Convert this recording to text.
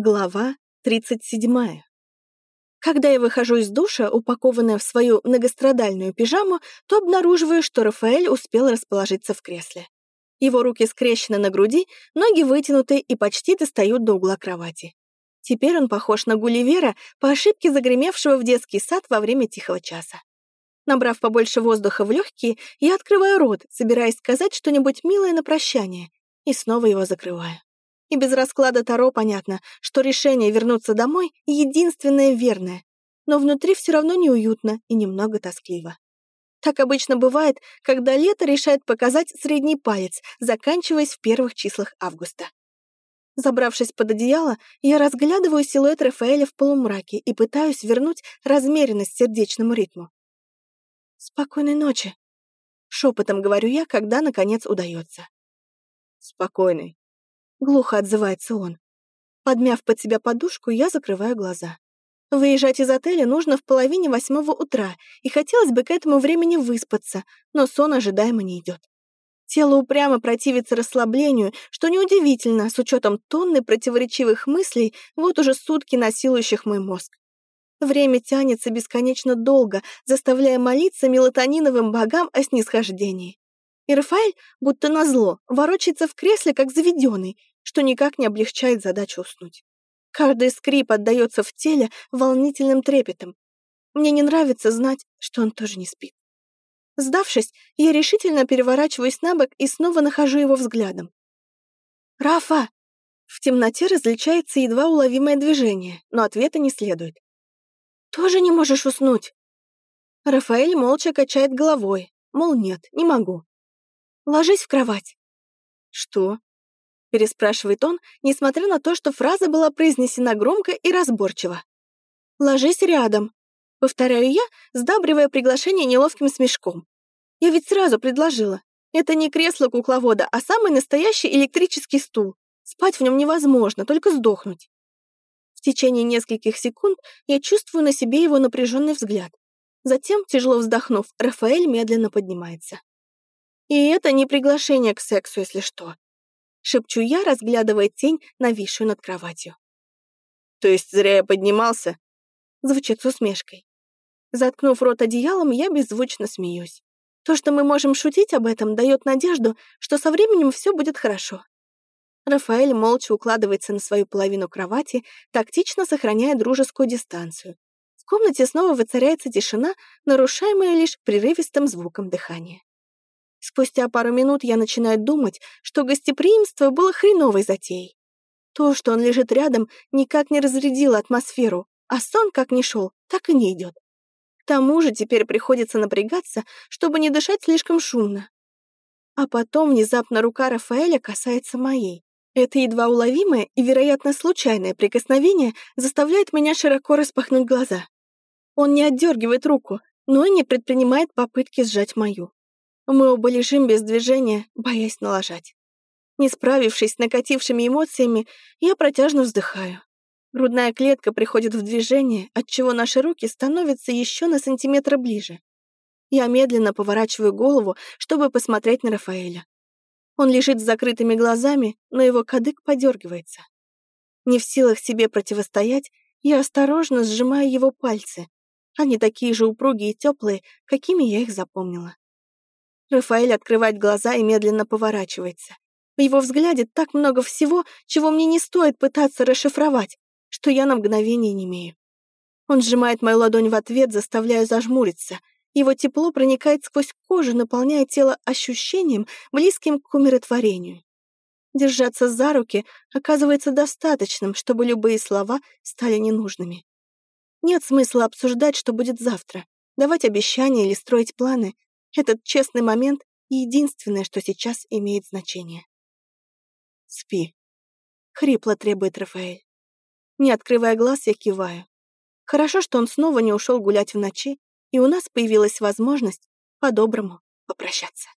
Глава 37. Когда я выхожу из душа, упакованная в свою многострадальную пижаму, то обнаруживаю, что Рафаэль успел расположиться в кресле. Его руки скрещены на груди, ноги вытянуты и почти достают до угла кровати. Теперь он похож на Гулливера, по ошибке загремевшего в детский сад во время тихого часа. Набрав побольше воздуха в легкие, я открываю рот, собираясь сказать что-нибудь милое на прощание, и снова его закрываю. И без расклада Таро понятно, что решение вернуться домой — единственное верное. Но внутри все равно неуютно и немного тоскливо. Так обычно бывает, когда лето решает показать средний палец, заканчиваясь в первых числах августа. Забравшись под одеяло, я разглядываю силуэт Рафаэля в полумраке и пытаюсь вернуть размеренность сердечному ритму. «Спокойной ночи», — шепотом говорю я, когда, наконец, удается. «Спокойной», Глухо отзывается он. Подмяв под себя подушку, я закрываю глаза. Выезжать из отеля нужно в половине восьмого утра, и хотелось бы к этому времени выспаться, но сон ожидаемо не идет. Тело упрямо противится расслаблению, что неудивительно, с учетом тонны противоречивых мыслей, вот уже сутки насилующих мой мозг. Время тянется бесконечно долго, заставляя молиться мелатониновым богам о снисхождении. И Рафаэль, будто назло, ворочается в кресле, как заведенный, что никак не облегчает задачу уснуть. Каждый скрип отдается в теле волнительным трепетом. Мне не нравится знать, что он тоже не спит. Сдавшись, я решительно переворачиваюсь на бок и снова нахожу его взглядом. «Рафа!» В темноте различается едва уловимое движение, но ответа не следует. «Тоже не можешь уснуть?» Рафаэль молча качает головой, мол, нет, не могу. Ложись в кровать». «Что?» — переспрашивает он, несмотря на то, что фраза была произнесена громко и разборчиво. «Ложись рядом», — повторяю я, сдабривая приглашение неловким смешком. «Я ведь сразу предложила. Это не кресло кукловода, а самый настоящий электрический стул. Спать в нем невозможно, только сдохнуть». В течение нескольких секунд я чувствую на себе его напряженный взгляд. Затем, тяжело вздохнув, Рафаэль медленно поднимается. И это не приглашение к сексу, если что. Шепчу я, разглядывая тень, нависшую над кроватью. То есть зря я поднимался? Звучит с усмешкой. Заткнув рот одеялом, я беззвучно смеюсь. То, что мы можем шутить об этом, дает надежду, что со временем все будет хорошо. Рафаэль молча укладывается на свою половину кровати, тактично сохраняя дружескую дистанцию. В комнате снова воцаряется тишина, нарушаемая лишь прерывистым звуком дыхания. Спустя пару минут я начинаю думать, что гостеприимство было хреновой затеей. То, что он лежит рядом, никак не разрядило атмосферу, а сон как ни шел, так и не идет. К тому же теперь приходится напрягаться, чтобы не дышать слишком шумно. А потом внезапно рука Рафаэля касается моей. Это едва уловимое и, вероятно, случайное прикосновение заставляет меня широко распахнуть глаза. Он не отдергивает руку, но и не предпринимает попытки сжать мою. Мы оба лежим без движения, боясь налажать. Не справившись с накатившими эмоциями, я протяжно вздыхаю. Грудная клетка приходит в движение, отчего наши руки становятся еще на сантиметр ближе. Я медленно поворачиваю голову, чтобы посмотреть на Рафаэля. Он лежит с закрытыми глазами, но его кадык подергивается. Не в силах себе противостоять, я осторожно сжимаю его пальцы. Они такие же упругие и теплые, какими я их запомнила. Рафаэль открывает глаза и медленно поворачивается. В его взгляде так много всего, чего мне не стоит пытаться расшифровать, что я на мгновение не имею. Он сжимает мою ладонь в ответ, заставляя зажмуриться. Его тепло проникает сквозь кожу, наполняя тело ощущением, близким к умиротворению. Держаться за руки оказывается достаточным, чтобы любые слова стали ненужными. Нет смысла обсуждать, что будет завтра, давать обещания или строить планы. Этот честный момент — единственное, что сейчас имеет значение. «Спи», — хрипло требует Рафаэль. Не открывая глаз, я киваю. Хорошо, что он снова не ушел гулять в ночи, и у нас появилась возможность по-доброму попрощаться.